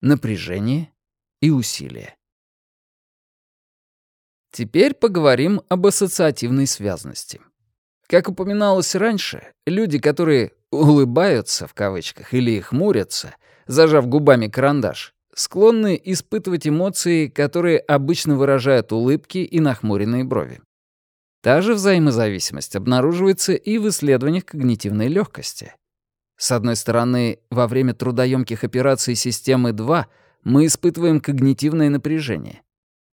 напряжение и усилие. Теперь поговорим об ассоциативной связности. Как упоминалось раньше, люди, которые «улыбаются» в кавычках или хмурятся, зажав губами карандаш, склонны испытывать эмоции, которые обычно выражают улыбки и нахмуренные брови. Та же взаимозависимость обнаруживается и в исследованиях когнитивной легкости. С одной стороны, во время трудоемких операций системы 2 мы испытываем когнитивное напряжение.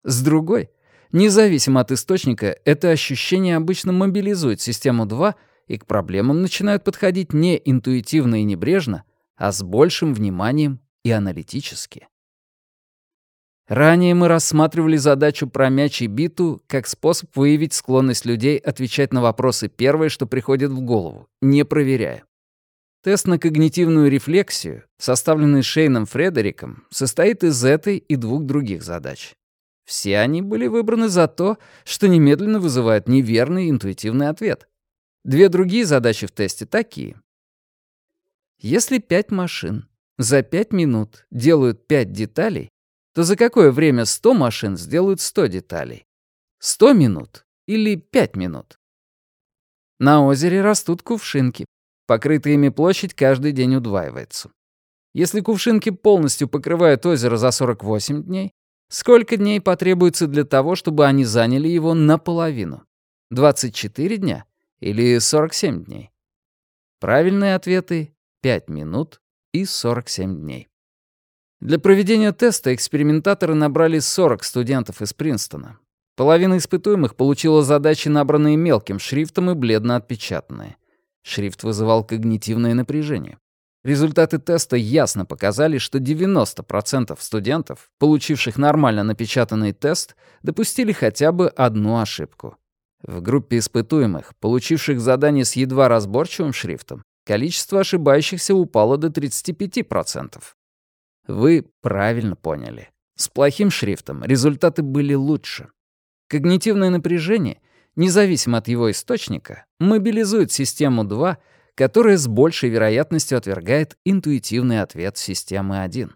С другой — Независимо от источника, это ощущение обычно мобилизует систему 2, и к проблемам начинают подходить не интуитивно и небрежно, а с большим вниманием и аналитически. Ранее мы рассматривали задачу про мяч и биту как способ выявить склонность людей отвечать на вопросы первое, что приходит в голову, не проверяя. Тест на когнитивную рефлексию, составленный Шейном Фредериком, состоит из этой и двух других задач. Все они были выбраны за то, что немедленно вызывает неверный интуитивный ответ. Две другие задачи в тесте такие. Если пять машин за пять минут делают пять деталей, то за какое время 100 машин сделают 100 деталей? 100 минут или 5 минут? На озере растут кувшинки. Покрытая ими площадь каждый день удваивается. Если кувшинки полностью покрывают озеро за 48 дней, Сколько дней потребуется для того, чтобы они заняли его наполовину? 24 дня или 47 дней? Правильные ответы — 5 минут и 47 дней. Для проведения теста экспериментаторы набрали 40 студентов из Принстона. Половина испытуемых получила задачи, набранные мелким шрифтом и бледно отпечатанные. Шрифт вызывал когнитивное напряжение. Результаты теста ясно показали, что 90% студентов, получивших нормально напечатанный тест, допустили хотя бы одну ошибку. В группе испытуемых, получивших задание с едва разборчивым шрифтом, количество ошибающихся упало до 35%. Вы правильно поняли. С плохим шрифтом результаты были лучше. Когнитивное напряжение, независимо от его источника, мобилизует систему 2 которая с большей вероятностью отвергает интуитивный ответ системы 1.